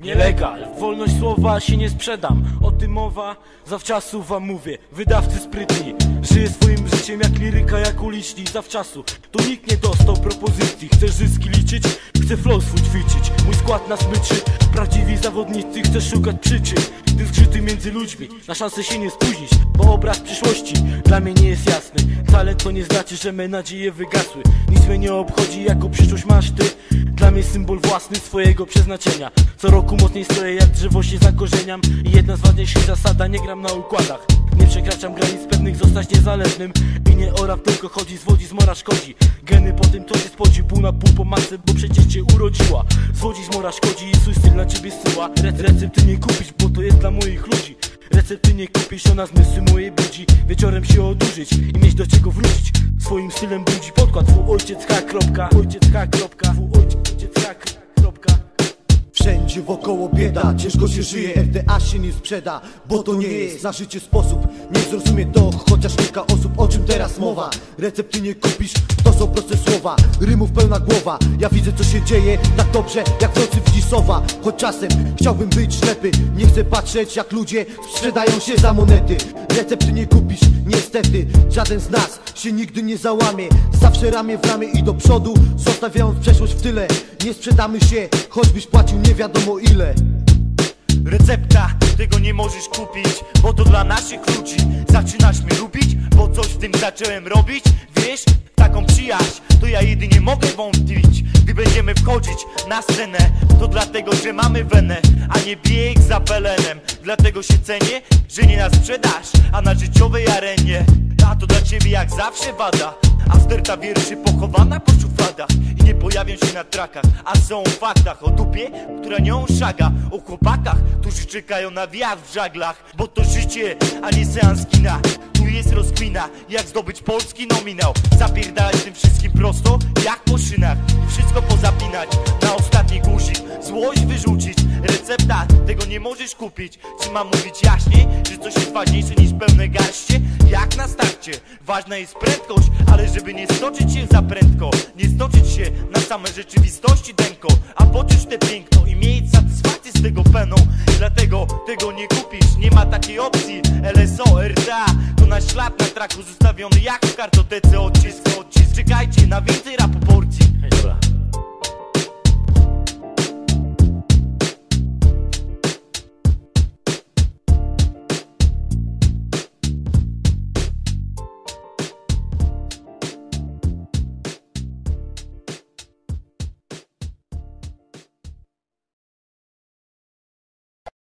Nielegal, wolność słowa się nie sprzedam. O tym mowa, zawczasu wam mówię. Wydawcy sprytni, żyję swoim życiem jak liryka, jak uliczni Zawczasu, to nikt nie dostał propozycji. Chcesz zyski liczyć, chcę flow swój ćwiczyć. Mój skład na smyczy, prawdziwi zawodnicy Chcę szukać przyczyn, gdy zgrzyty między ludźmi Na szansę się nie spóźnić, bo obraz przyszłości Dla mnie nie jest jasny, talent to nie znaczy, że me nadzieje wygasły. Nic mnie nie obchodzi, jaką przyszłość masz ty. Dla mnie symbol własny swojego przeznaczenia. Co roku mocniej stoję, jak drzewo się zakorzeniam. I jedna z ważniejszych zasada, nie gram na układach Nie przekraczam granic pewnych, zostać niezależnym. I nie o rap tylko chodzi, z łodzi zmora szkodzi. Geny po tym to się spodzi, pół na pół po masy Bo przecież cię urodziła. Z łodzi zmora szkodzi i swój styl na ciebie syła. Re- Recepty nie kupić, bo to jest dla moich ludzi. Recepty nie kupisz, ona zmysły moje budzi. Wieczorem się odurzyć i mieć do czego wrócić. Swoim stylem budzi podkład. Twój ojciec H. Kropka, ojciec H. Kropka, twój wokoło bieda, ciężko się żyje, RDA się nie sprzeda Bo to nie jest na życie sposób, nie zrozumie to chociaż kilka osób O czym teraz mowa? Recepty nie kupisz, to są proste słowa. Rymów pełna głowa, ja widzę co się dzieje Tak dobrze jak w nocy widzi sowa Choć czasem chciałbym być ślepy Nie chcę patrzeć jak ludzie sprzedają się za monety. Recepty nie kupisz, niestety Żaden z nas się nigdy nie załamie. Zawsze ramię w ramię i do przodu Zostawiając przeszłość w tyle. Nie sprzedamy się, choćbyś płacił nie wiadomo ile. Recepta, tego nie możesz kupić Bo to dla naszych ludzi. Zaczynasz mnie lubić, bo coś w tym zacząłem robić. Wiesz, taką przyjaźń To ja jedynie mogę wątpić będziemy wchodzić na scenę To dlatego, że mamy wenę A nie bieg za pelenem. Dlatego się cenię, że nie na sprzedaż A na życiowej arenie. A to dla ciebie jak zawsze wada a sterta wierszy pochowana po szufladach I nie pojawią się na trakach A są w faktach o dupie, która nią szaga O chłopakach, którzy czekają na wiatr w żaglach Bo to życie, a nie seans kina. Tu jest rozkmina, jak zdobyć polski nominał. Zapierdalać tym wszystkim prosto, jak po szynach. Wszystko pozapinać na ostatni guzik. Złość wyrzucić, recepta, tego nie możesz kupić. Czy mam mówić jaśniej, że coś jest ważniejsze niż pełne garście? Na ważna jest prędkość Ale żeby nie stoczyć się za prędko Nie stoczyć się na same rzeczywistości dęko. A poczuć te piękno i mieć satysfakcję z tego peną. Dlatego tego nie kupisz, nie ma takiej opcji. LSO, RTA, to nasz ślad na traku Zostawiony jak w kartotece. Odcisk, odcisk Czekajcie na więcej